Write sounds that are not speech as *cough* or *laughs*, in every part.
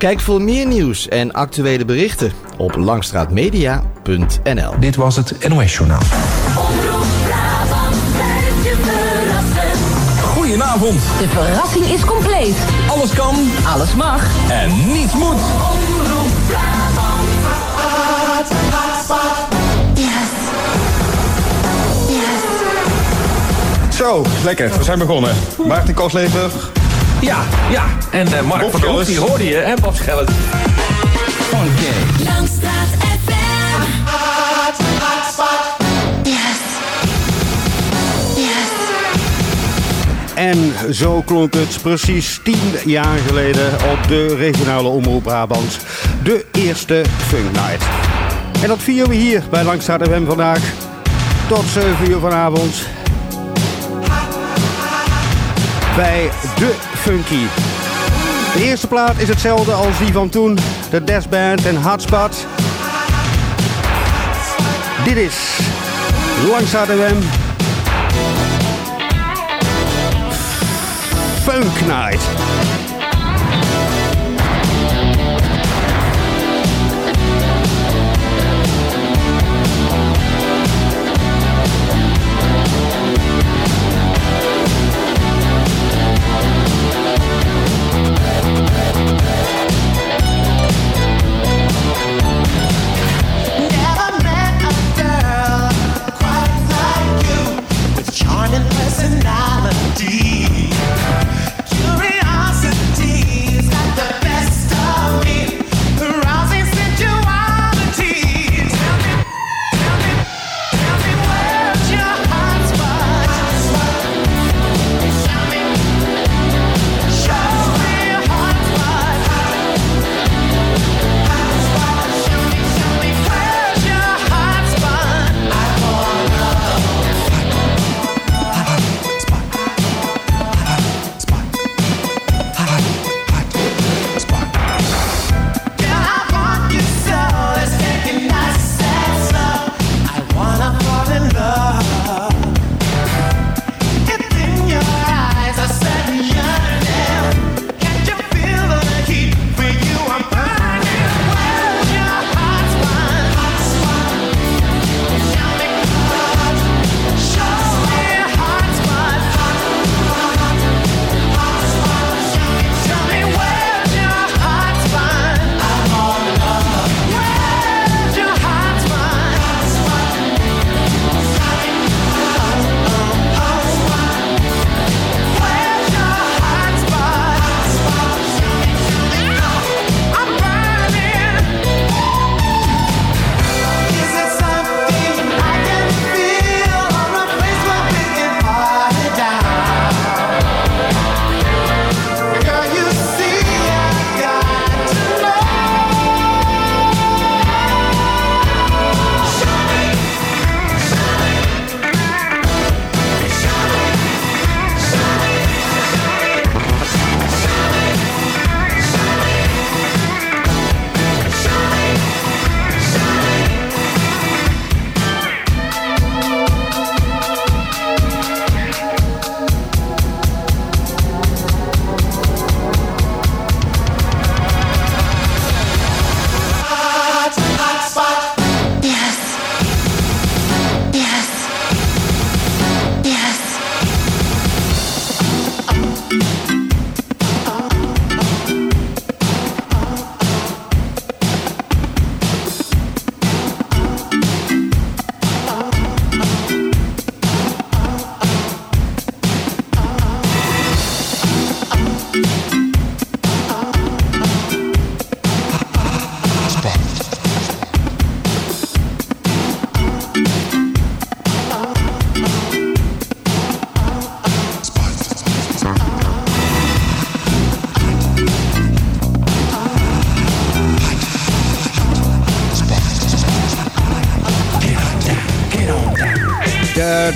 Kijk voor meer nieuws en actuele berichten op langstraatmedia.nl. Dit was het NOS Journaal. Goedenavond. De verrassing is compleet. Alles kan Alles mag. en niets moet. Zo, lekker. We zijn begonnen. Maarten Kooslever. Ja, ja. En eh, Mark Bob van Schellers. die hoorde je, hè, Bob Schellers. Oké. Langstraat FM. En zo klonk het precies tien jaar geleden op de regionale omroep Brabant. De eerste Funk Night. En dat vieren we hier bij Langstraat FM vandaag. Tot 7 uur vanavond. Bij De Funky. De eerste plaat is hetzelfde als die van toen. De Death Band en Hotspot. Dit is Langstraat FM. Funk Night.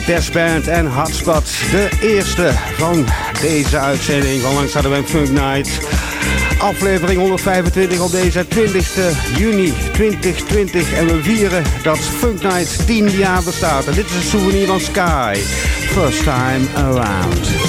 De Death Band en Hotspot. De eerste van deze uitzending van Langs de Funk Night. Aflevering 125 op deze 20 juni 2020. En we vieren dat Funk Night 10 jaar bestaat. En dit is een souvenir van Sky. First time around.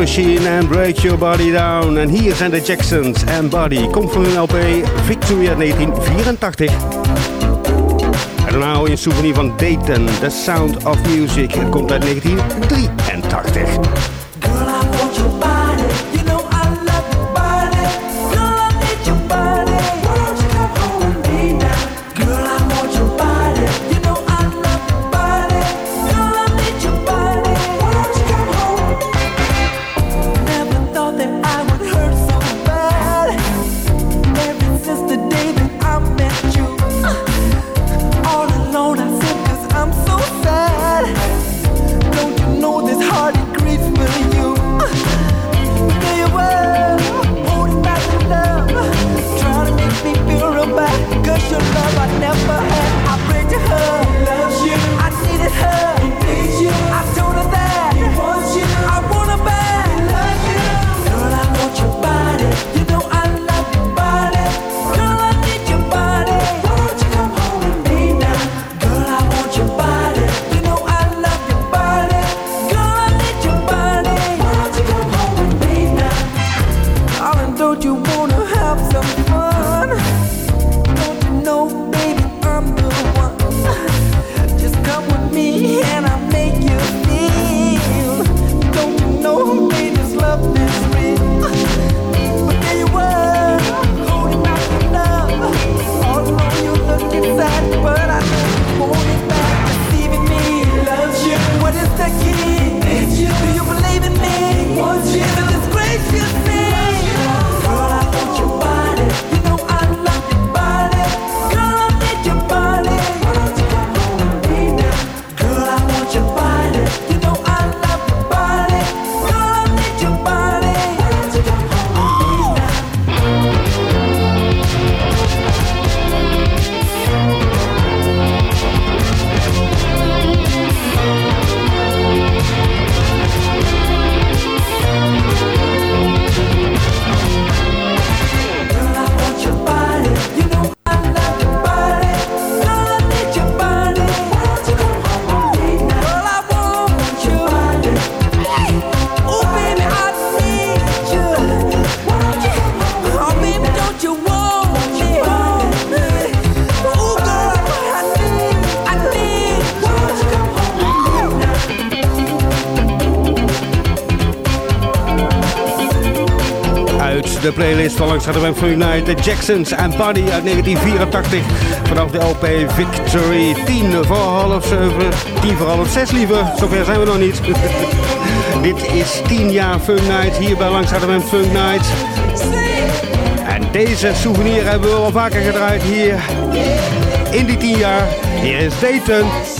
En Break Your Body Down. En hier zijn de Jacksons en Body. Komt van hun LP Victory 1984. En dan hou je een souvenir van Dayton, The Sound of Music. Komt uit 1983. ZFM van Night, de Jacksons en Buddy uit 1984. Vanaf de LP Victory, 10 voor half 7, 10 voor half 6 liever. Zover zijn we nog niet. *laughs* Dit is 10 jaar Funk Night hier bij Langs ZFM Funk Night. En deze souvenir hebben we al vaker gedraaid hier in die 10 jaar. Hier is Dayton.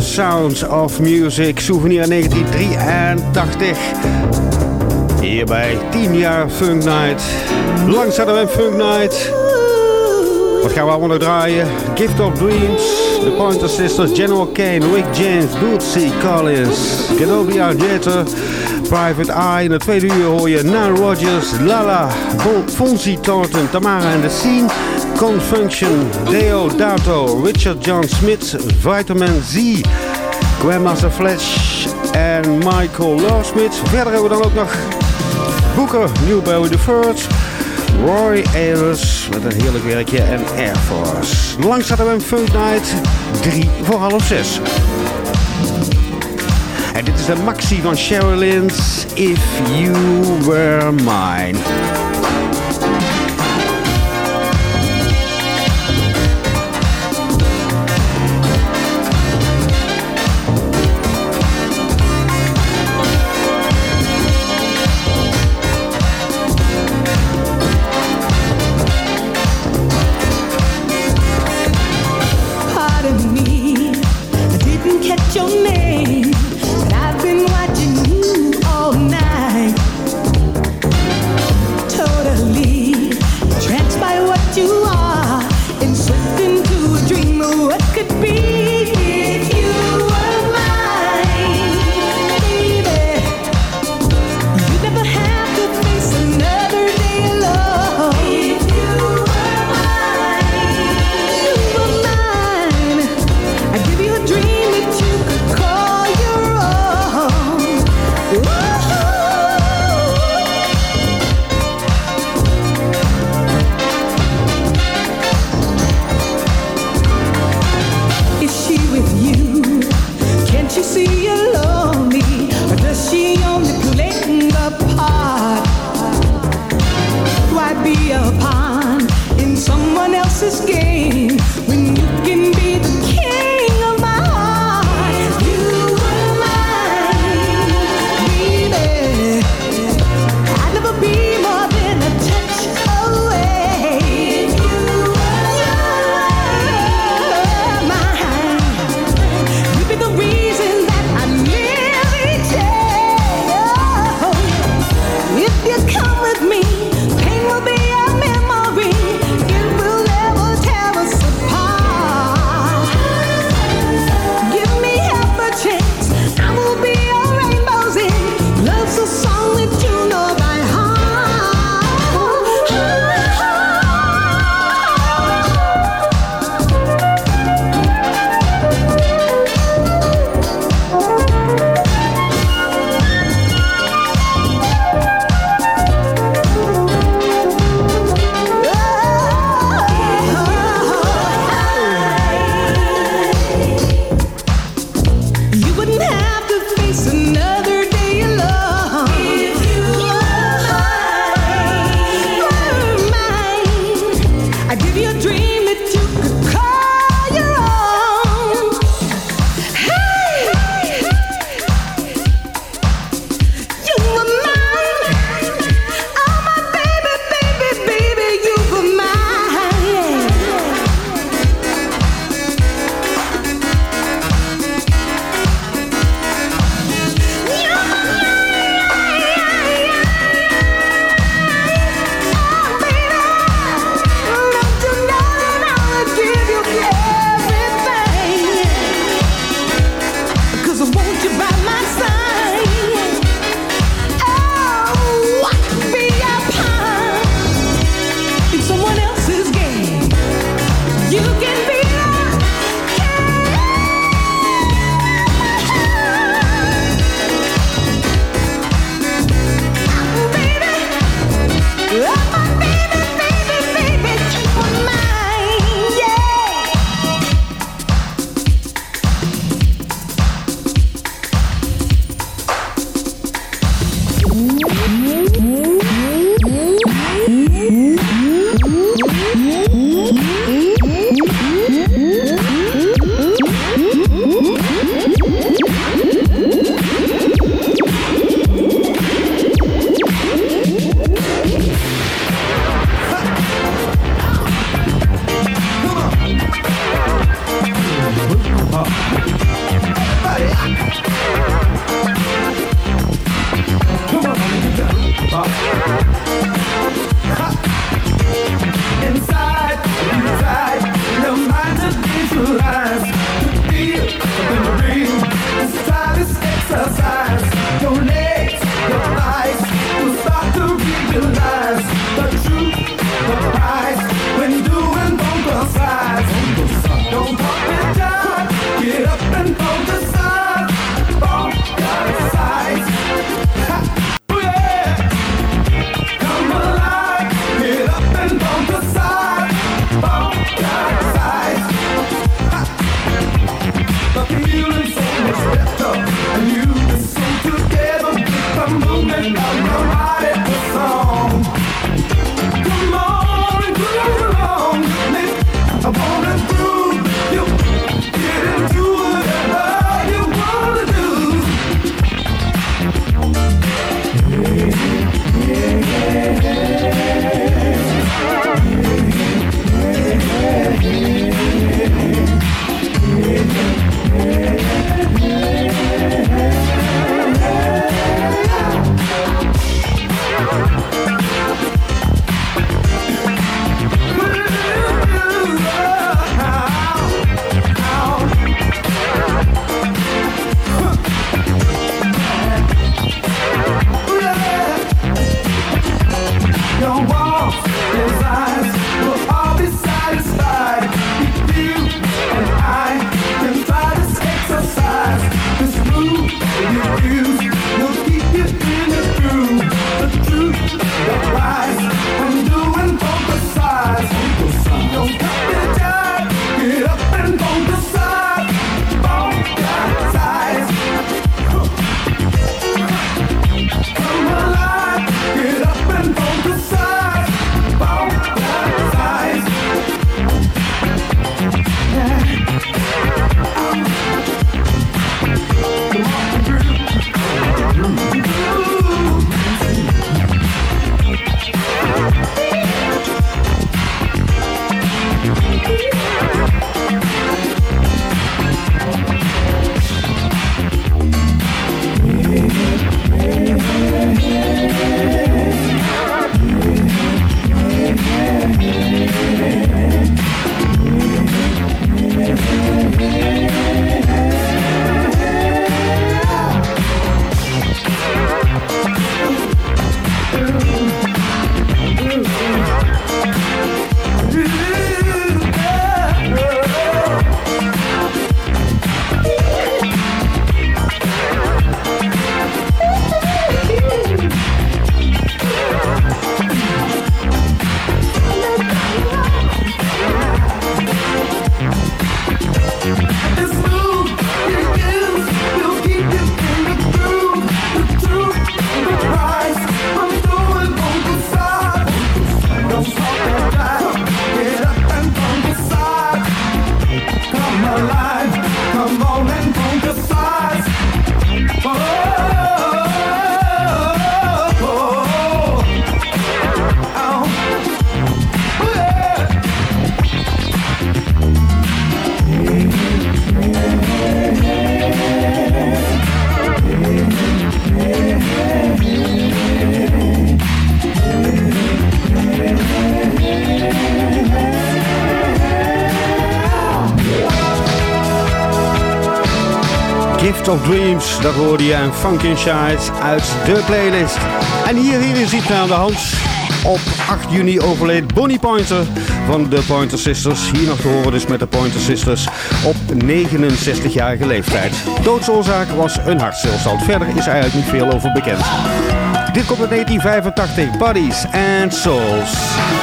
Sounds of Music. Souvenir 1983. Hier bij 10 jaar Funk Night. Langs hadden Funk Night. Wat gaan we allemaal nog draaien? Gift of Dreams, The Pointer Sisters, General Kane, Rick James, Bootsy Collins, Kenobi Argento, Private Eye. In het tweede uur hoor je Nile Rodgers, Lala, Fonzie Thornton, Tamara and the Scene, Confunction, Deo Dato, Richard John Smith, Vitamin Z, Grandmaster Flash en Michael Lawsmith. Verder hebben we dan ook nog Booker, Newberry the First, Roy Ayers met een heerlijk werkje en Air Force. Langs hadden we een Funk Night, 3 voor half 6. En dit is de maxi van Sherilyn's If You Were Mine. Dat hoorde je. En Funkin' Shines uit de playlist. En hier, hier is iets aan de hand. Op 8 juni overleed Bonnie Pointer van de Pointer Sisters. Hier nog te horen dus met de Pointer Sisters op 69-jarige leeftijd. Doodsoorzaak was een hartstilstand. Verder is er eigenlijk niet veel over bekend. Dit komt uit 1985. Bodies and Souls.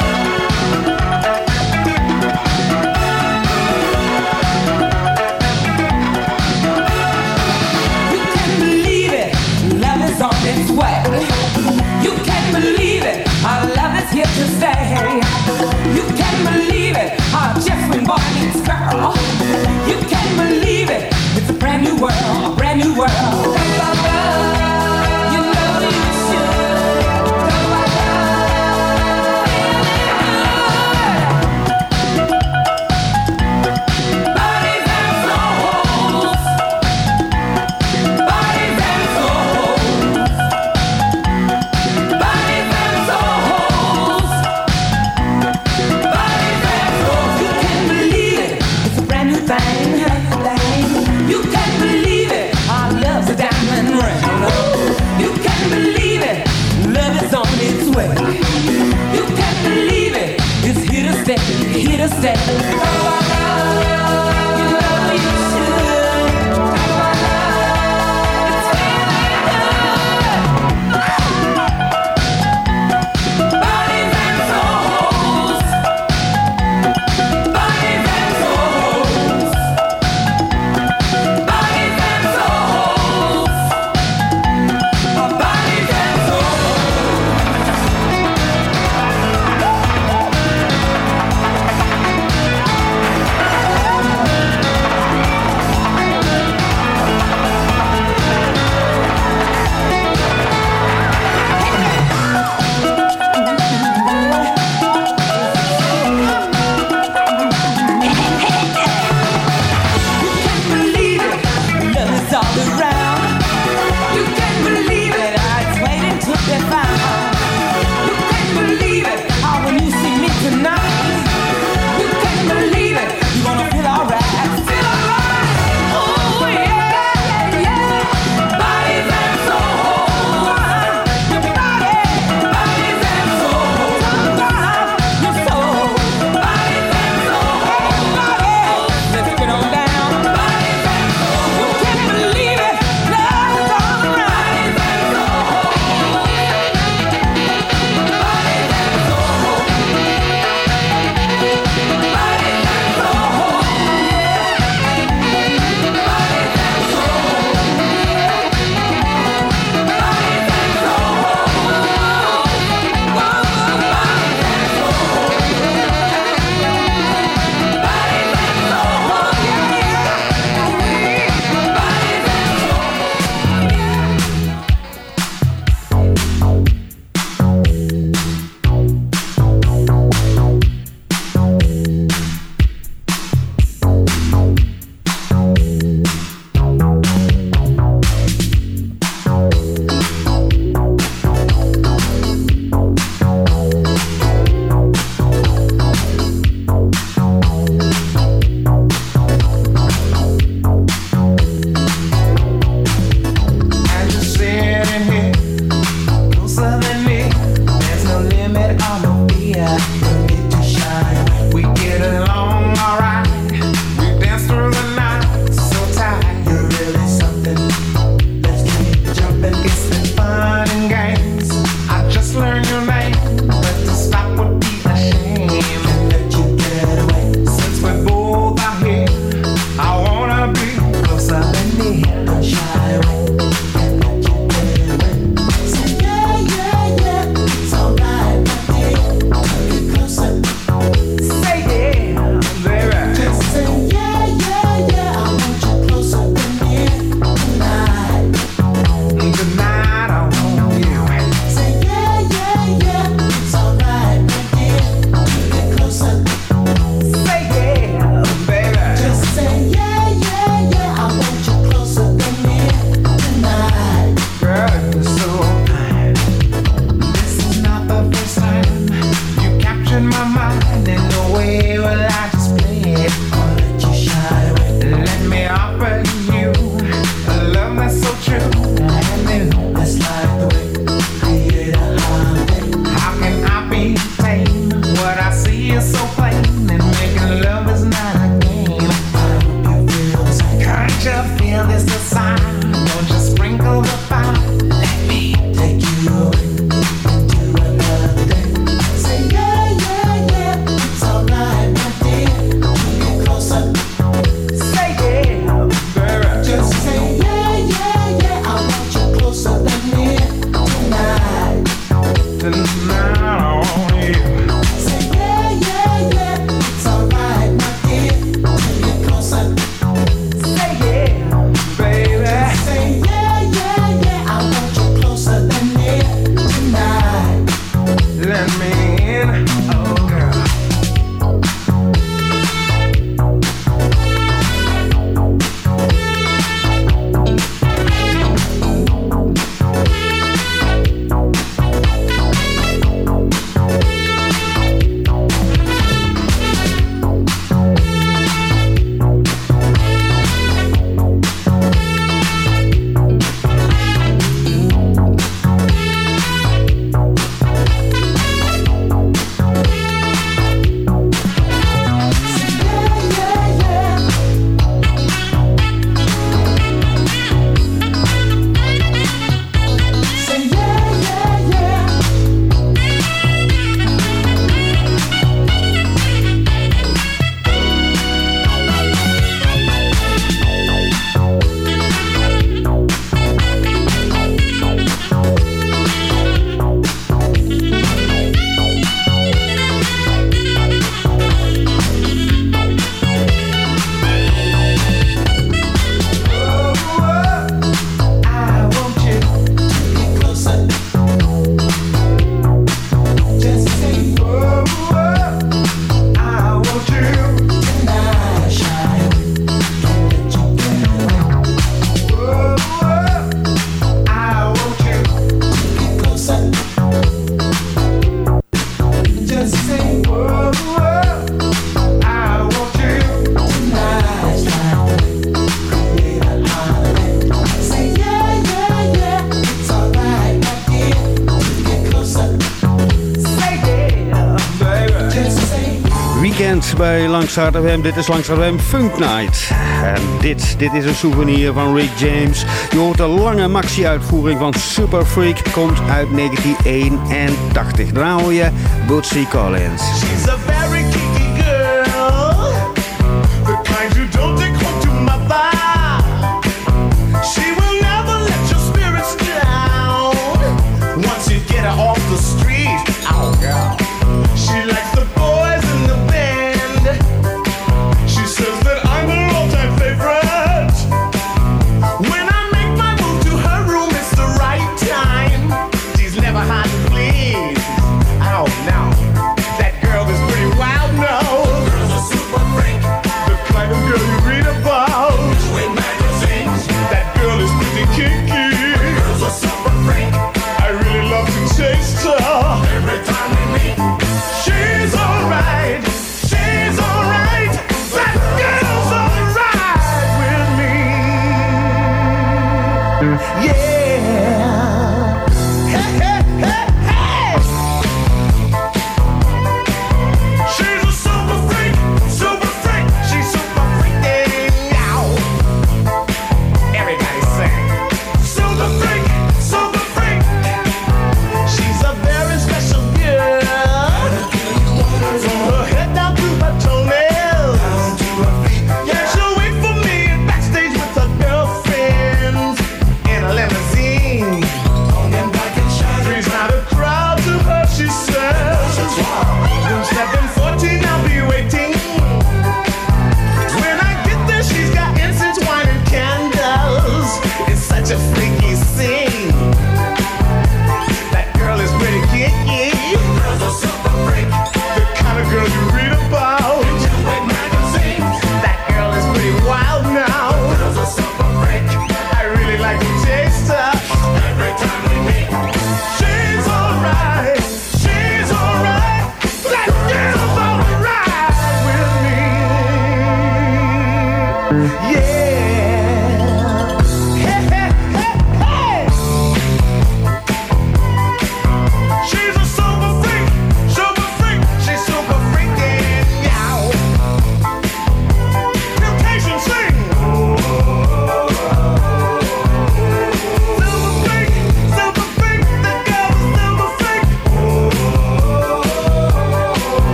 said. Dit is Langs FM Funk Night. En dit, dit is een souvenir van Rick James. Je hoort de lange maxi-uitvoering van Super Freak. Komt uit 1981. Daarna hoor je Bootsy Collins.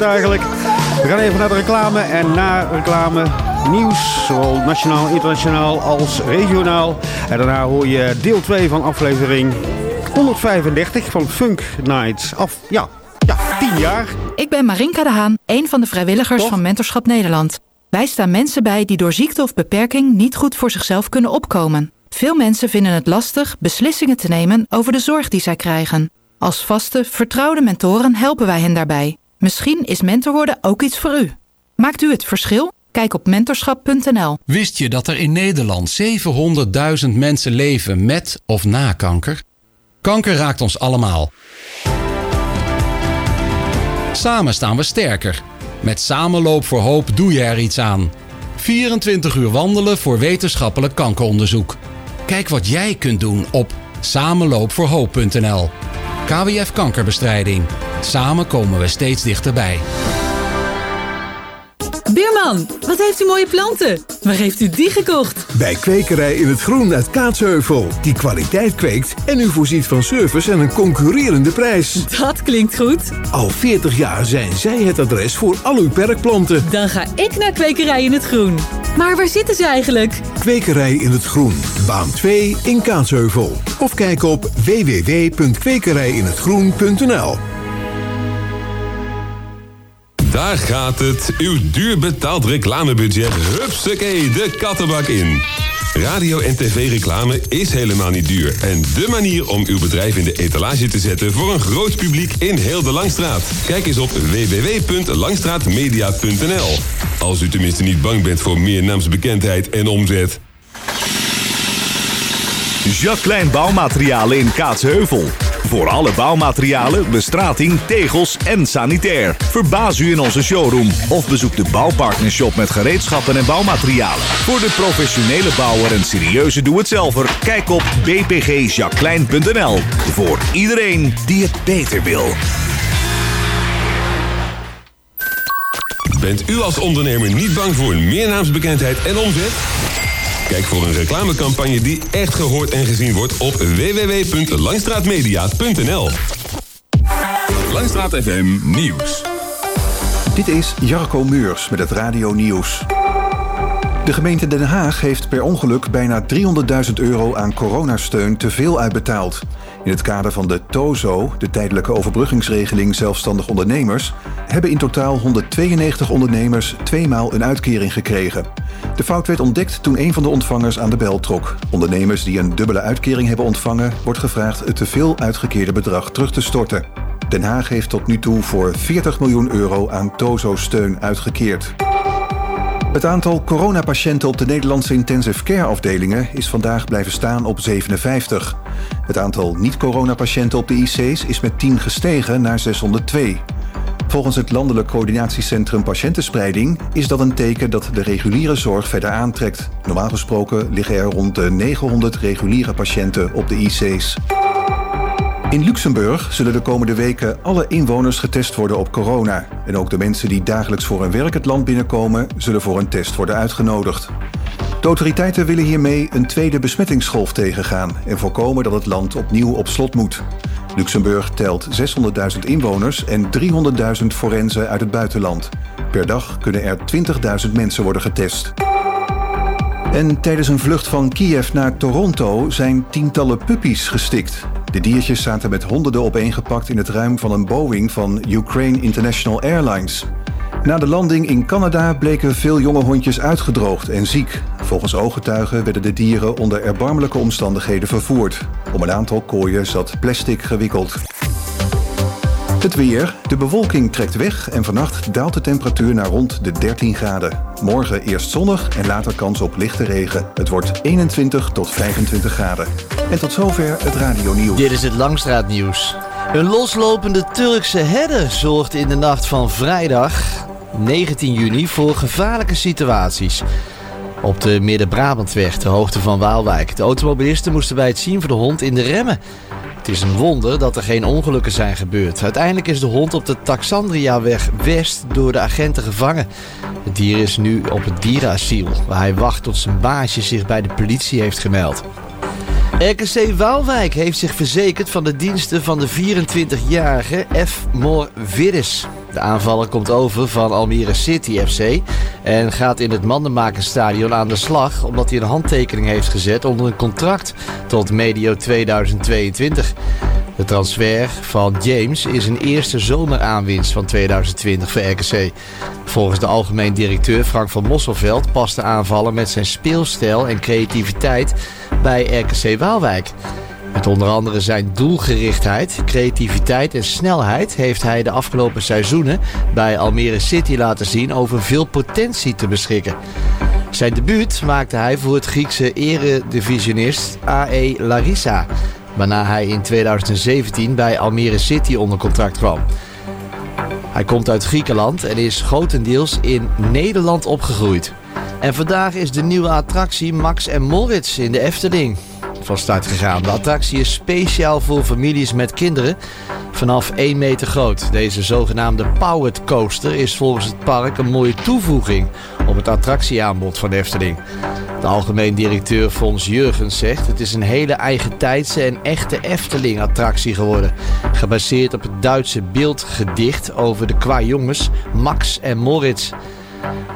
Eigenlijk. We gaan even naar de reclame en na reclame nieuws, zowel nationaal, internationaal als regionaal. En daarna hoor je deel 2 van aflevering 135 van Funk Nights. Af, ja, ja, 10 jaar. Ik ben Marinka de Haan, een van de vrijwilligers Toch? van Mentorschap Nederland. Wij staan mensen bij die door ziekte of beperking niet goed voor zichzelf kunnen opkomen. Veel mensen vinden het lastig beslissingen te nemen over de zorg die zij krijgen. Als vaste, vertrouwde mentoren helpen wij hen daarbij. Misschien is mentor worden ook iets voor u. Maakt u het verschil? Kijk op mentorschap.nl. Wist je dat er in Nederland 700.000 mensen leven met of na kanker? Kanker raakt ons allemaal. Samen staan we sterker. Met Samenloop voor Hoop doe je er iets aan. 24 uur wandelen voor wetenschappelijk kankeronderzoek. Kijk wat jij kunt doen op samenloopvoorhoop.nl. KWF Kankerbestrijding. Samen komen we steeds dichterbij. Buurman, wat heeft u mooie planten? Waar heeft u die gekocht? Bij Kwekerij in het Groen uit Kaatsheuvel. Die kwaliteit kweekt en u voorziet van service en een concurrerende prijs. Dat klinkt goed. Al 40 jaar zijn zij het adres voor al uw perkplanten. Dan ga ik naar Kwekerij in het Groen. Maar waar zitten ze eigenlijk? Kwekerij in het Groen, baan 2 in Kaatsheuvel. Of kijk op www.kwekerijinhetgroen.nl Daar gaat het. Uw duur betaald reclamebudget. Hupsakee, de kattenbak in. Radio en tv-reclame is helemaal niet duur. En dé manier om uw bedrijf in de etalage te zetten voor een groot publiek in heel de Langstraat. Kijk eens op www.langstraatmedia.nl. Als u tenminste niet bang bent voor meer naamsbekendheid en omzet. Jacques Klein Bouwmaterialen in Kaatsheuvel. Voor alle bouwmaterialen, bestrating, tegels en sanitair. Verbaas u in onze showroom of bezoek de Bouwpartnershop met gereedschappen en bouwmaterialen. Voor de professionele bouwer en serieuze doe-het-zelver, kijk op bpgjacqueline.nl. Voor iedereen die het beter wil. Bent u als ondernemer niet bang voor meer naamsbekendheid en omzet? Kijk voor een reclamecampagne die echt gehoord en gezien wordt op www.langstraatmedia.nl. Langstraat FM Nieuws. Dit is Jarko Meurs met het Radio Nieuws. De gemeente Den Haag heeft per ongeluk bijna 300.000 euro aan coronasteun te veel uitbetaald. In het kader van de TOZO, de tijdelijke overbruggingsregeling zelfstandig ondernemers, hebben in totaal 192 ondernemers tweemaal een uitkering gekregen. De fout werd ontdekt toen een van de ontvangers aan de bel trok. Ondernemers die een dubbele uitkering hebben ontvangen, wordt gevraagd het te veel uitgekeerde bedrag terug te storten. Den Haag heeft tot nu toe voor 40 miljoen euro aan TOZO-steun uitgekeerd. Het aantal coronapatiënten op de Nederlandse intensive care afdelingen is vandaag blijven staan op 57. Het aantal niet-coronapatiënten op de IC's is met 10 gestegen naar 602. Volgens het Landelijk Coördinatiecentrum Patiëntenspreiding is dat een teken dat de reguliere zorg verder aantrekt. Normaal gesproken liggen er rond de 900 reguliere patiënten op de IC's. In Luxemburg zullen de komende weken alle inwoners getest worden op corona. En ook de mensen die dagelijks voor hun werk het land binnenkomen, zullen voor een test worden uitgenodigd. De autoriteiten willen hiermee een tweede besmettingsgolf tegengaan en voorkomen dat het land opnieuw op slot moet. Luxemburg telt 600.000 inwoners en 300.000 forensen uit het buitenland. Per dag kunnen er 20.000 mensen worden getest. En tijdens een vlucht van Kiev naar Toronto zijn tientallen puppies gestikt. De diertjes zaten met honderden opeengepakt in het ruim van een Boeing van Ukraine International Airlines. Na de landing in Canada bleken veel jonge hondjes uitgedroogd en ziek. Volgens ooggetuigen werden de dieren onder erbarmelijke omstandigheden vervoerd. Om een aantal kooien zat plastic gewikkeld. Het weer. De bewolking trekt weg en vannacht daalt de temperatuur naar rond de 13 graden. Morgen eerst zonnig en later kans op lichte regen. Het wordt 21 tot 25 graden. En tot zover het radio nieuws. Dit is het Langstraatnieuws. Een loslopende Turkse herder zorgt in de nacht van vrijdag 19 juni voor gevaarlijke situaties. Op de Midden-Brabantweg, ter hoogte van Waalwijk. De automobilisten moesten bij het zien van de hond in de remmen. Is een wonder dat er geen ongelukken zijn gebeurd. Uiteindelijk is de hond op de Taxandriaweg West door de agenten gevangen. Het dier is nu op het dierenasiel, waar hij wacht tot zijn baasje zich bij de politie heeft gemeld. RKC Waalwijk heeft zich verzekerd van de diensten van de 24-jarige F. Morvidis. De aanvaller komt over van Almere City FC en gaat in het Mandenmakerstadion aan de slag omdat hij een handtekening heeft gezet onder een contract tot medio 2022. De transfer van James is een eerste zomeraanwinst van 2020 voor RKC. Volgens de algemeen directeur Frank van Mosselveld past de aanvaller met zijn speelstijl en creativiteit bij RKC Waalwijk. Met onder andere zijn doelgerichtheid, creativiteit en snelheid heeft hij de afgelopen seizoenen bij Almere City laten zien over veel potentie te beschikken. Zijn debuut maakte hij voor het Griekse eredivisionist AE Larissa, waarna hij in 2017 bij Almere City onder contract kwam. Hij komt uit Griekenland en is grotendeels in Nederland opgegroeid. En vandaag is de nieuwe attractie Max en Moritz in de Efteling van start gegaan. De attractie is speciaal voor families met kinderen vanaf 1 meter groot. Deze zogenaamde Powered Coaster is volgens het park een mooie toevoeging op het attractieaanbod van Efteling. De algemeen directeur Fons Jurgens zegt: Het is een hele eigentijdse en echte Efteling-attractie geworden. Gebaseerd op het Duitse beeldgedicht over de kwajongens Max en Moritz.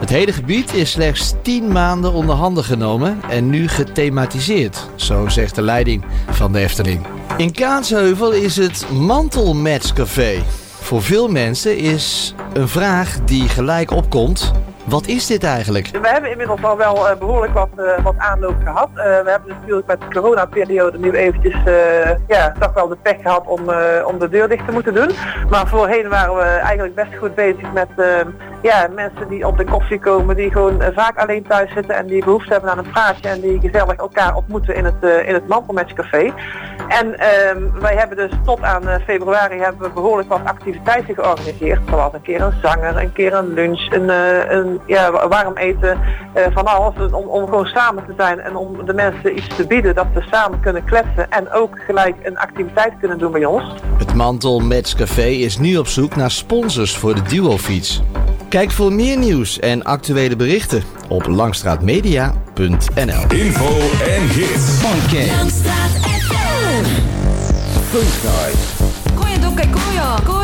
Het hele gebied is slechts 10 maanden onder handen genomen en nu gethematiseerd, zo zegt de leiding van de Efteling. In Kaatsheuvel is het Mantelmatchcafé. Voor veel mensen is een vraag die gelijk opkomt: wat is dit eigenlijk? We hebben inmiddels al wel eh, behoorlijk wat, eh, wat aanloop gehad. Eh, we hebben natuurlijk met de coronaperiode nu eventjes ja, toch wel de pech gehad om, om de deur dicht te moeten doen. Maar voorheen waren we eigenlijk best goed bezig met ja, mensen die op de koffie komen, die gewoon vaak alleen thuis zitten en die behoefte hebben aan een praatje en die gezellig elkaar ontmoeten in het, in het Mantelmatchcafé. En ehm, wij hebben dus tot aan februari hebben we behoorlijk wat activiteiten georganiseerd. Zoals een keer een zanger, een keer een lunch, een, een ja, warm eten, uh, van alles. Om, om gewoon samen te zijn en om de mensen iets te bieden dat we samen kunnen kletsen en ook gelijk een activiteit kunnen doen bij ons. Het Mantel Match Café is nu op zoek naar sponsors voor de duofiets. Kijk voor meer nieuws en actuele berichten op langstraatmedia.nl. Info en hits. Funky. Langstraat FM. 今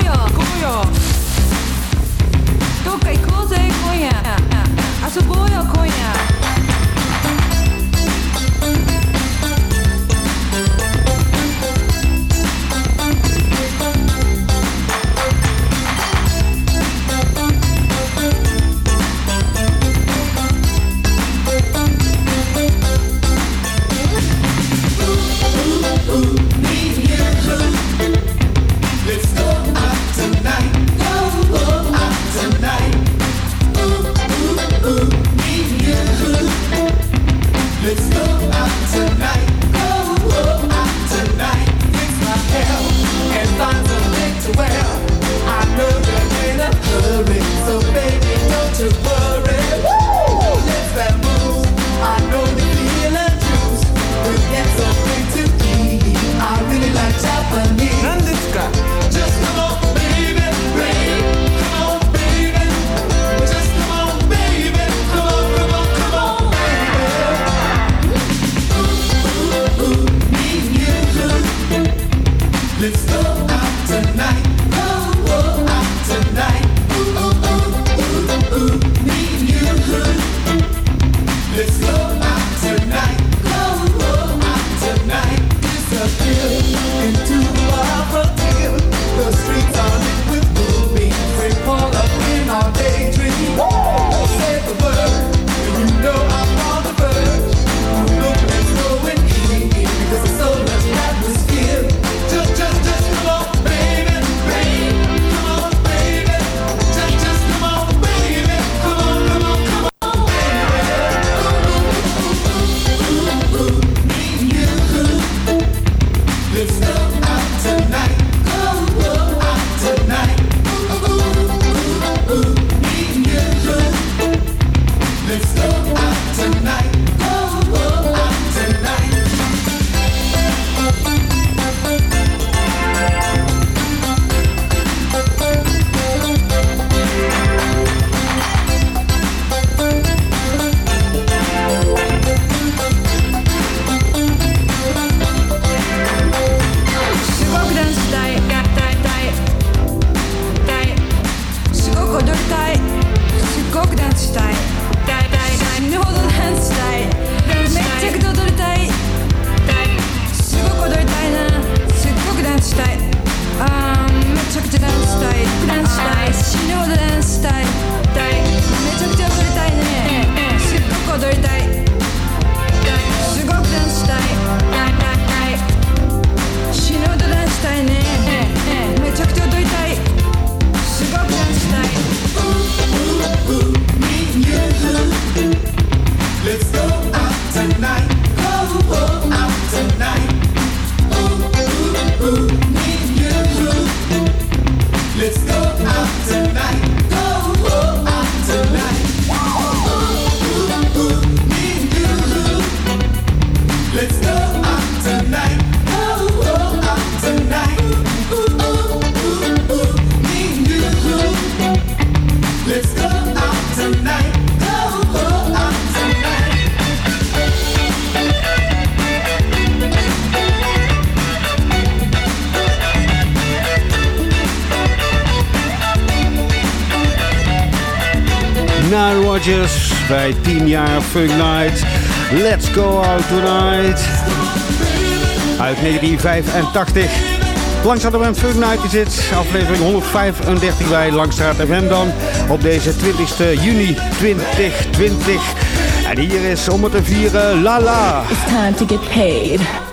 Funk Night. Let's go out tonight. Uit 1985. Langstraat FM Funk Night is zit Aflevering 135 bij Langstraat FM dan. Op deze 20 juni 2020. En hier is om het te vieren Lala. It's time to get paid.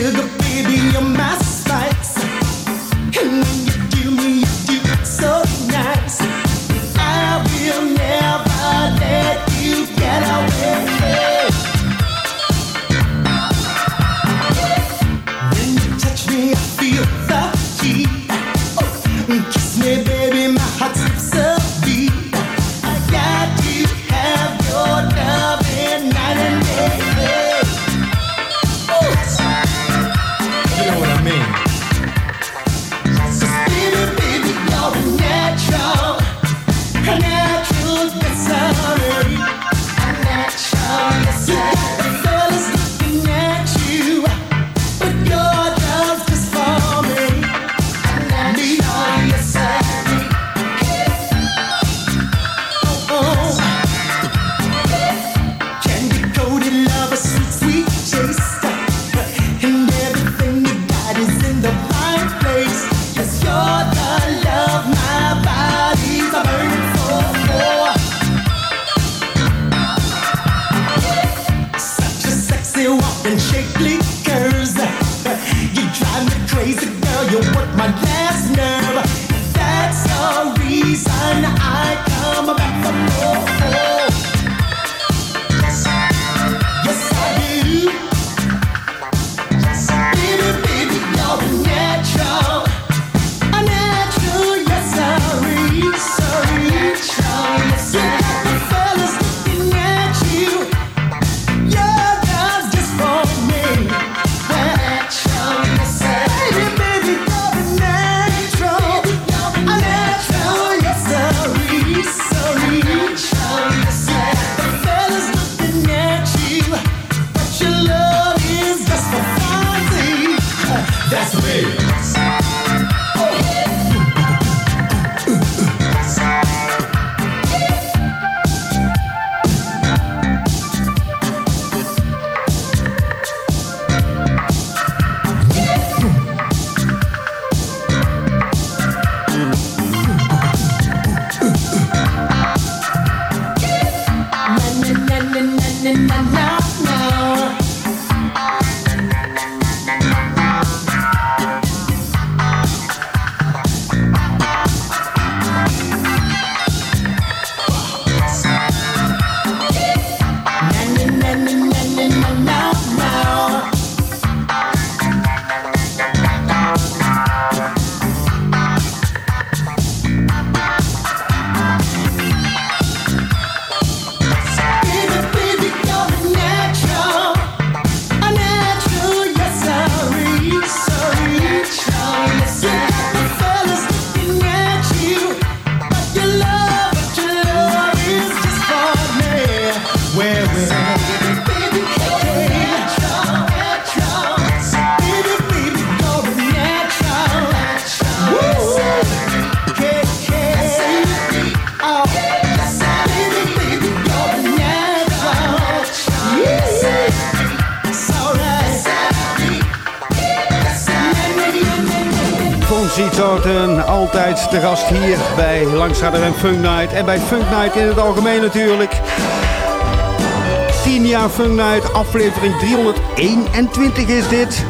feel the bij en Funk Night. En bij Funk Night in het algemeen natuurlijk. 10 jaar Funk Night, aflevering 321 is dit.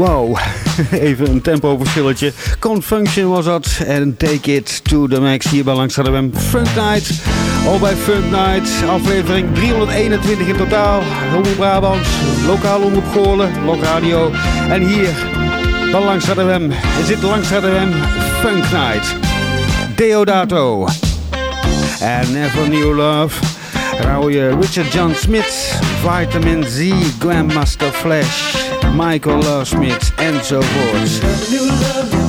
Wow, *laughs* even een tempoverschilletje. Confunction was dat. En Take It to the Max hier bij Langs Radewem. Funk Night. Al bij Funk Night. Aflevering 321 in totaal. Omroep Brabant, lokaal omroep Goorlen, Lok Radio. En hier bij Langs M. zit Langs Radewem Funk Night. Deodato. En Never New Love. Rauwe Richard John Smith. Vitamin Z. Grandmaster Flash. Michael Love Smith enzovoorts.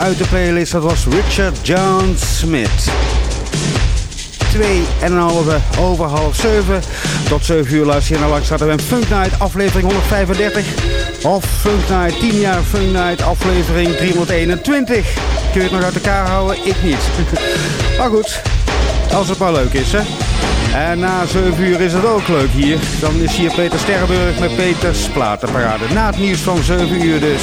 uit de playlist. Dat was Richard John Smith. Twee en een halve over half zeven. Tot zeven uur laat je naar langs hadden we een Funk Night aflevering 135. Of Funk Night, 10 jaar Funk Night aflevering 321. Kun je het nog uit elkaar houden? Ik niet. *laughs* maar goed, als het maar leuk is hè. En na 7 uur is het ook leuk hier. Dan is hier Peter Sterrenburg met Peters Platenparade. Na het nieuws van 7 uur dus.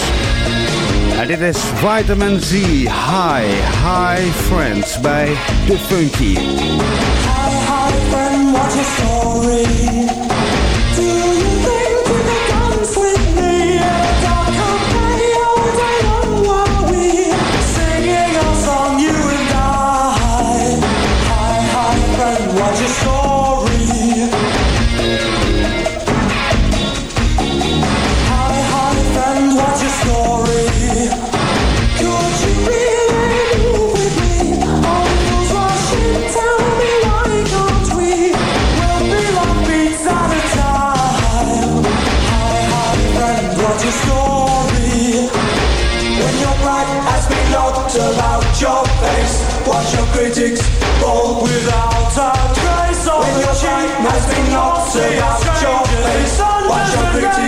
And it is Vitamin Z Hi, Hi Friends by The Funky. Hi, hi friend, what's your story? has been yours, so out your face. Why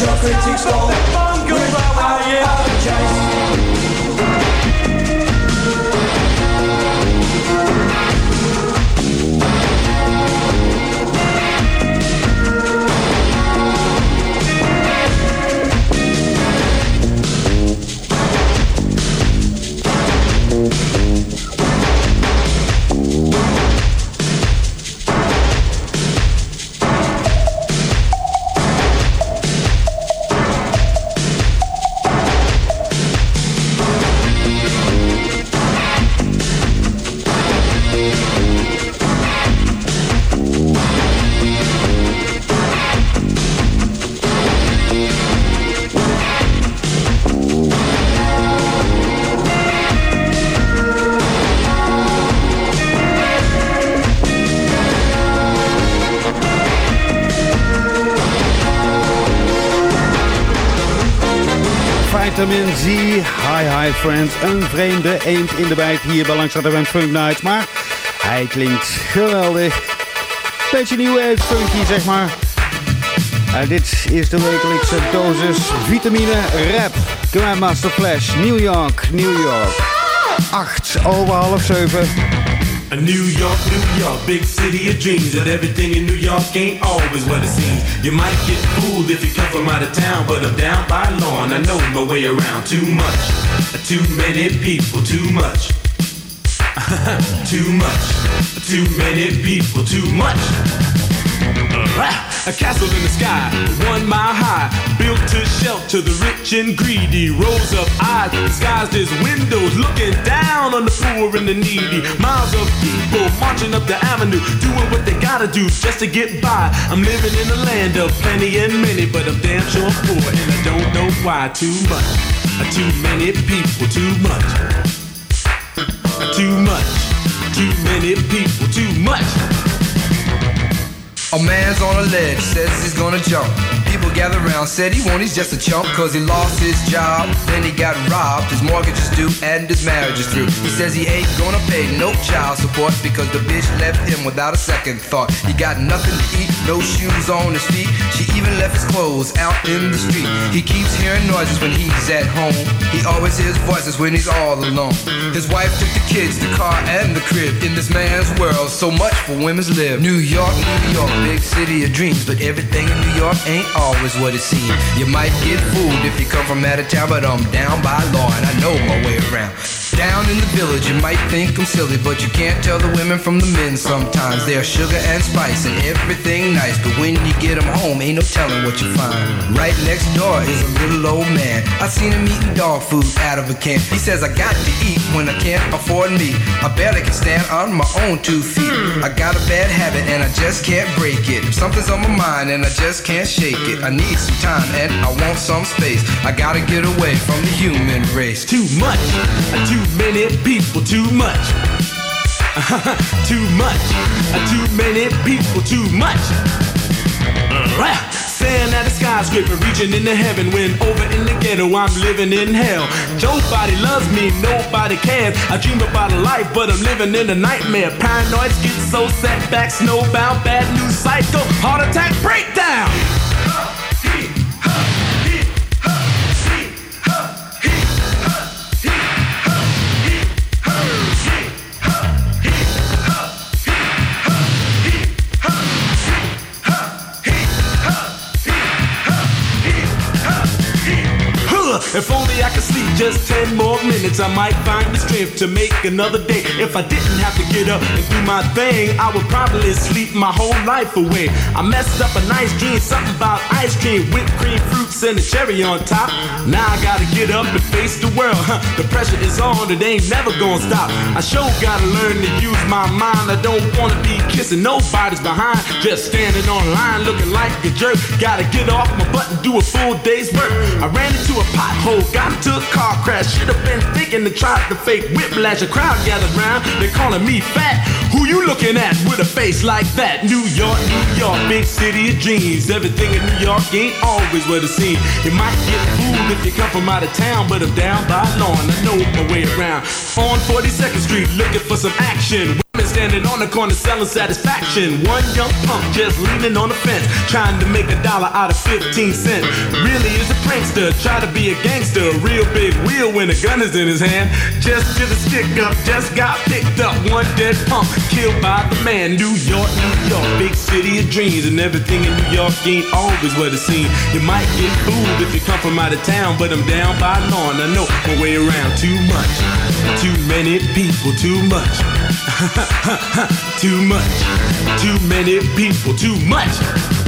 your critics go. We're out, out. Friends. Een vreemde eend in de bijt hier bij Langstraat en Funk Night. Maar hij klinkt geweldig. Beetje nieuw wave funky, zeg maar. En dit is de wekelijkse dosis vitamine rap. Grandmaster Flash, New York, New York. 8 over half 7. A New York, New York, big city of dreams. that everything in New York ain't always what it seems. You might get fooled if you come from out of town, but I'm down by law and I know my way around too much. Too many people, too much. *laughs* too much, too many people, too much. A castle in the sky, one mile high, built to shelter the rich and greedy. Rows of eyes disguised as windows, looking down on the poor and the needy. Miles of people marching up the avenue, doing what they gotta do just to get by. I'm living in a land of plenty and many, but I'm damn sure poor, and I don't know why. Too much, too many people, too much, too much, too many people, too much. A man's on a ledge, says he's gonna jump. People gather around, said he won't, he's just a chump Cause he lost his job, then he got robbed His mortgage is due and his marriage is through. He says he ain't gonna pay no child support Because the bitch left him without a second thought. He got nothing to eat, no shoes on his feet. She even left his clothes out in the street. He keeps hearing noises when he's at home. He always hears voices when he's all alone. His wife took the kids, the car and the crib. In this man's world, so much for women's live. New York, New York, big city of dreams But everything in New York ain't always what it seems. You might get fooled if you come from out of town, but I'm down by law and I know my way around. Down in the village, you might think I'm silly, but you can't tell the women from the men sometimes. They're sugar and spice and everything nice, but when you get them home, ain't no telling what you find. Right next door is a little old man. I seen him eating dog food out of a can. He says, I got to eat when I can't afford meat. I barely can stand on my own two feet. I got a bad habit and I just can't break it. Something's on my mind and I just can't shake it. I need some time and I want some space. I gotta get away from the human race. Too much, too many people, too much. Uh-huh, *laughs* too much, uh, too many people, too much. Staring at a skyscraper, reaching into heaven when over in the ghetto I'm living in hell. Nobody loves me, nobody cares. I dream about a life, but I'm living in a nightmare. Paranoid, schizo, setback, snowbound, bad news, psycho, heart attack, breakdown. If only I could just 10 more minutes, I might find the strength to make another day. If I didn't have to get up and do my thing, I would probably sleep my whole life away. I messed up a nice dream, something about ice cream, whipped cream, fruits, and a cherry on top. Now I gotta get up and face the world. Huh, the pressure is on, it ain't never gonna stop. I sure gotta learn to use my mind. I don't wanna be kissing nobody's behind, just standing online looking like a jerk. Gotta get off my butt and do a full day's work. I ran into a pothole, got into a car crash. Should have been thinking to try to fake whiplash. A crowd gathered round, they calling me fat. Who you looking at with a face like that? New York, New York, big city of dreams. Everything in New York ain't always what it seems. You might get fooled if you come from out of town, but I'm down by law and I know my way around. On 42nd Street, looking for some action. Women standing on the corner selling satisfaction. One young punk just leaning on the fence, trying to make a dollar out of 15 cents. Really is a prankster, try to be a gangster. A real big wheel when a gun is in his hand. Just did a stick up, just got picked up. One dead punk killed by the man. New York, New York, big city of dreams, and everything in New York ain't always what it seems. You might get fooled if you come from out of town, but I'm down by law and I know my way around too much. Too many people, too much. *laughs* too much. Too many people, too much.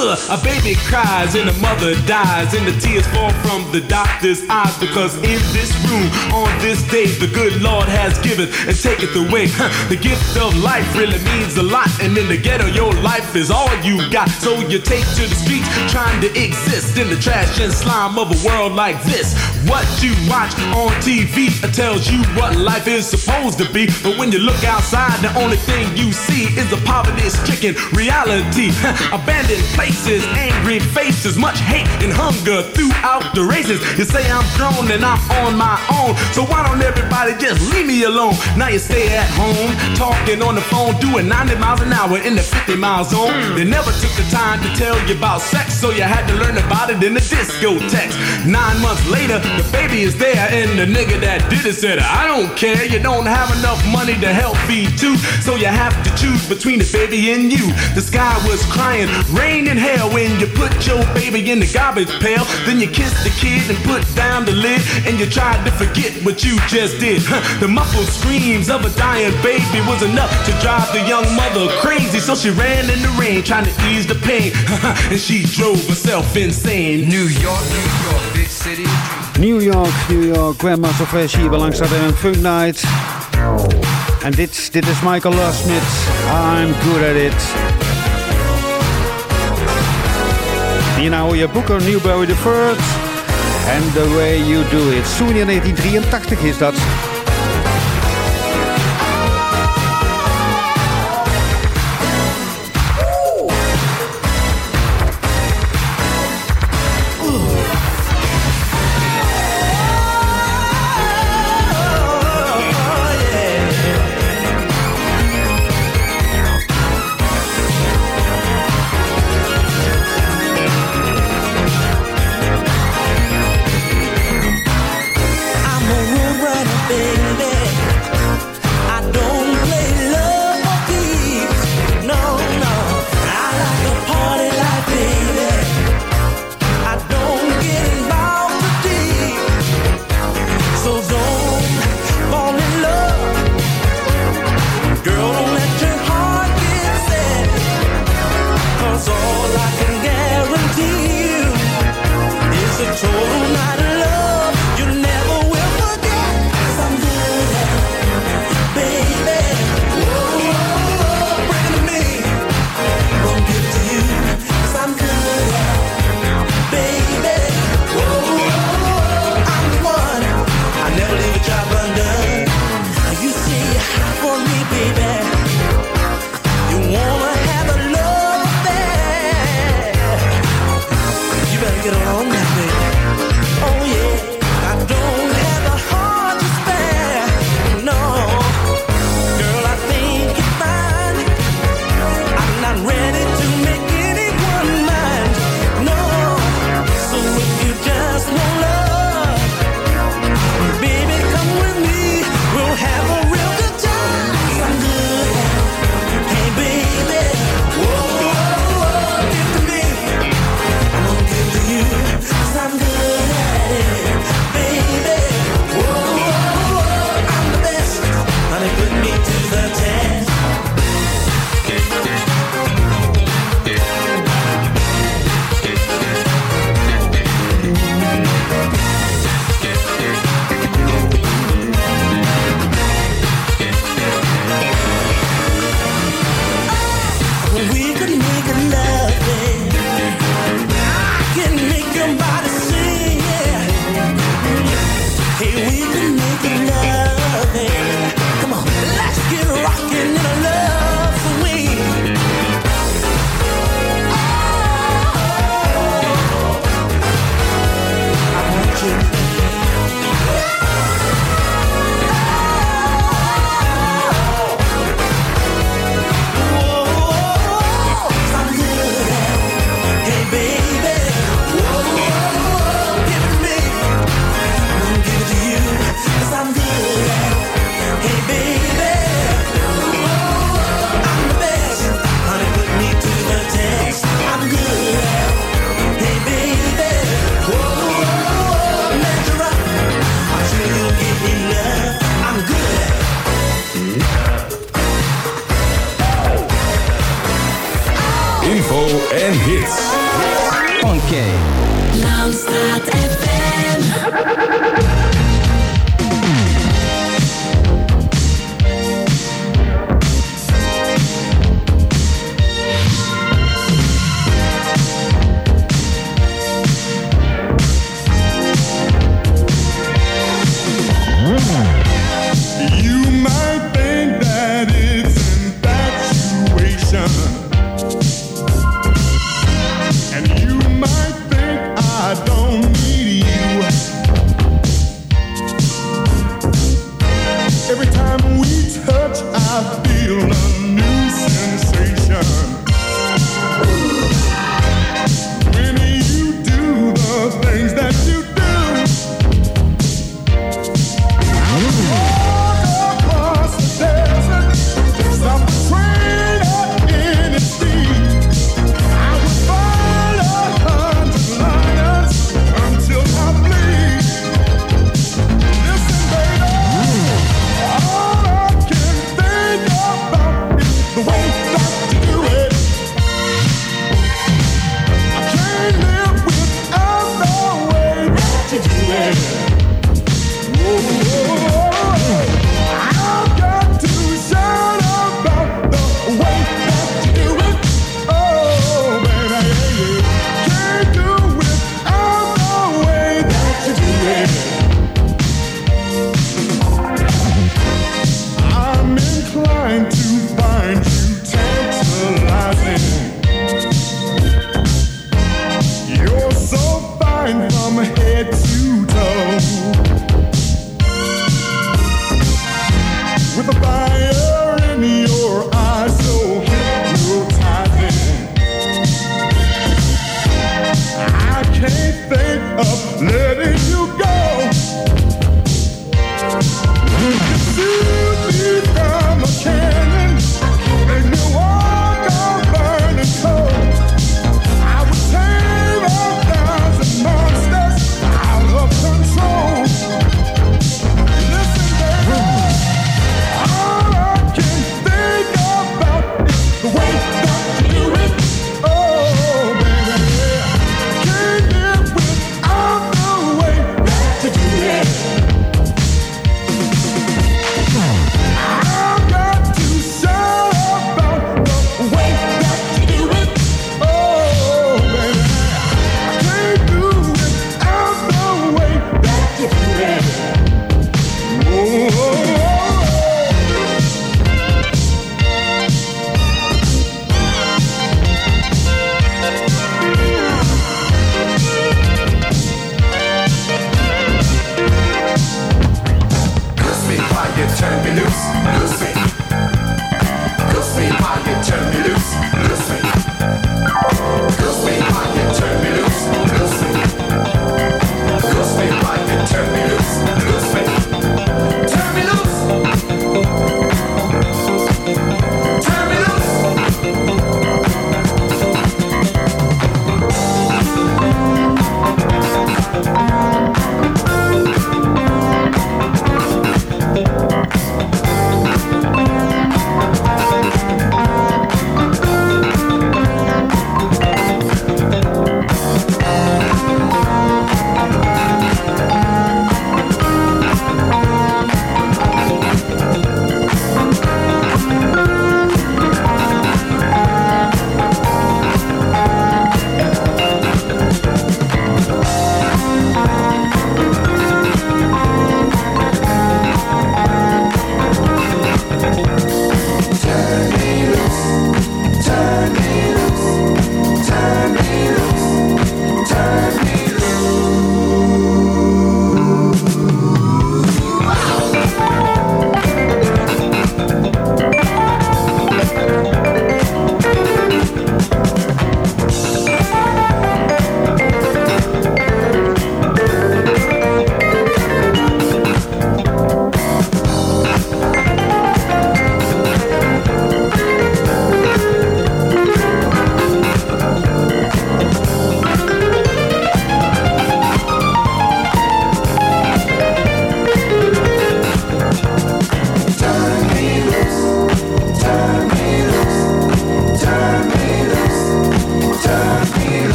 Huh, a baby cries and a mother dies, and the tears fall from the doctor's eyes because in this room, on this day, the good Lord has given and taketh away. The gift of life really means a lot, and in the ghetto, your life is all you got. So you take to the streets, trying to exist in the trash and slime of a world like this. What you watch on TV tells you what life is supposed to be. But when you look outside, the only thing you see is a poverty-stricken reality. Abandoned places, angry faces, much hate and hunger throughout the races. You say I'm grown and I'm on my own, so why don't everybody just leave me alone? Now you stay at home, talking on the phone, doing 90 miles an hour in the 50 mile zone. Hmm. They never took the time to tell you about sex, so you had to learn about it in the discotheques. Nine months later, the baby is there, and the nigga that did it said, I don't care, you don't have enough money to help feed two, so you have to choose between the baby and you. The sky was crying, rain and hell when you put your baby in the garbage pail. Then you kiss the kid and put down the lid, and you tried to forget what you just did. The muffled screams of a dying baby was enough to drive the young mother crazy, so she ran in the rain trying to ease the pain, *laughs* and she drove herself insane. New York, New York, big city. New York, New York, Grandmaster Flash hier bij Langstraat en Funk Night. En dit, dit is Michael Loss met I'm Good At It. Hierna hoor je Booker Newberry Third. And The Way You Do It. Soenia 1983 is dat.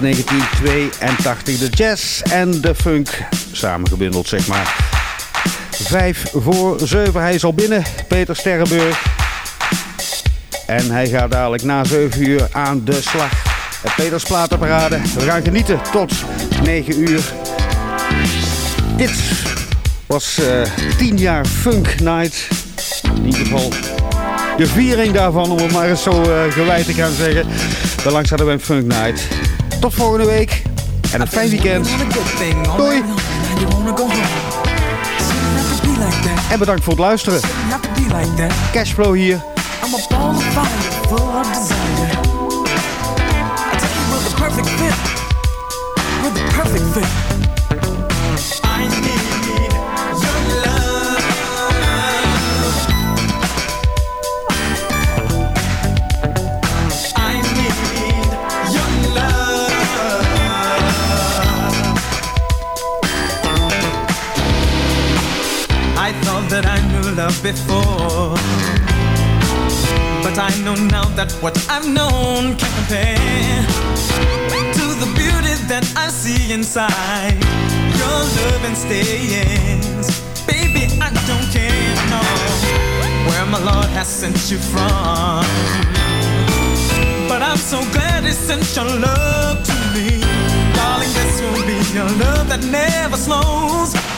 1982 de jazz en de funk samengebundeld, zeg maar. Vijf voor zeven, hij is al binnen, Peter Sterrenburg. En hij gaat dadelijk na 7 uur aan de slag. Het Peters Platenparade, we gaan genieten tot 9 uur. Dit was eh, uh, 10 jaar Funk Night. In ieder geval de viering daarvan, om het maar eens zo uh, gewijd te gaan zeggen. Bij langs een Funk Night. Tot volgende week. En een fijn weekend. Doei. En bedankt voor het luisteren. Cashflow hier. before. But I know now that what I've known can compare To the beauty that I see inside. Your love and stays Baby, I don't care, no Where my Lord has sent you from. But I'm so glad he sent your love to me. Darling, this will be your love that never slows.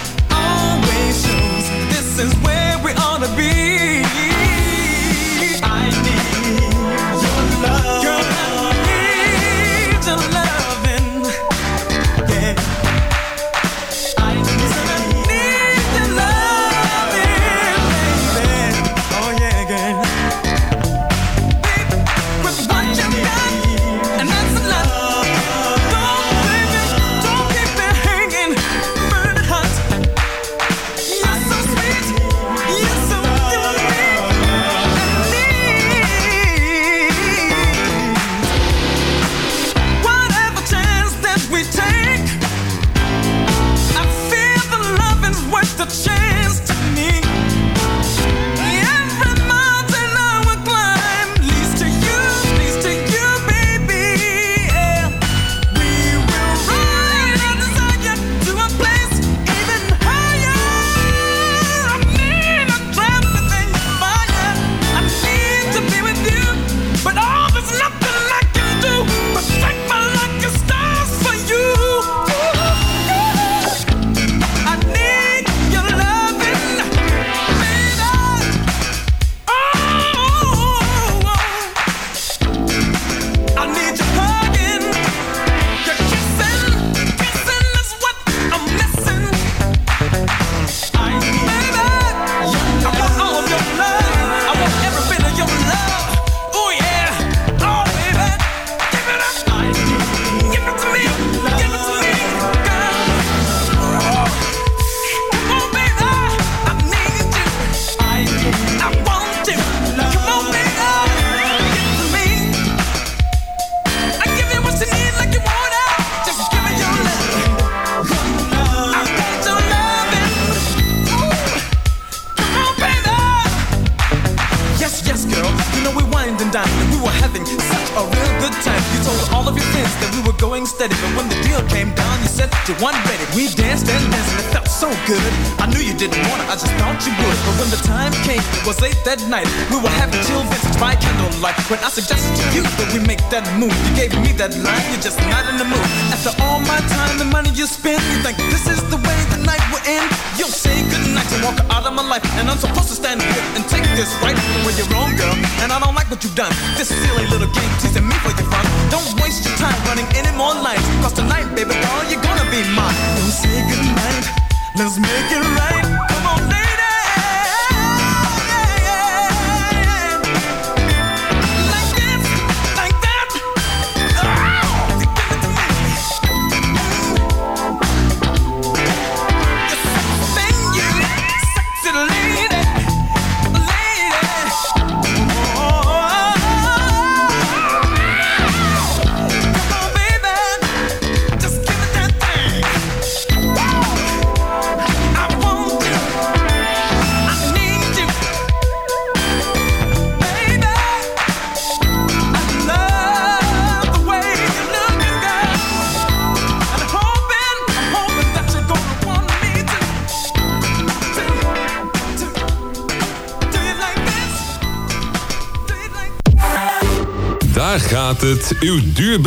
Het. Uw duur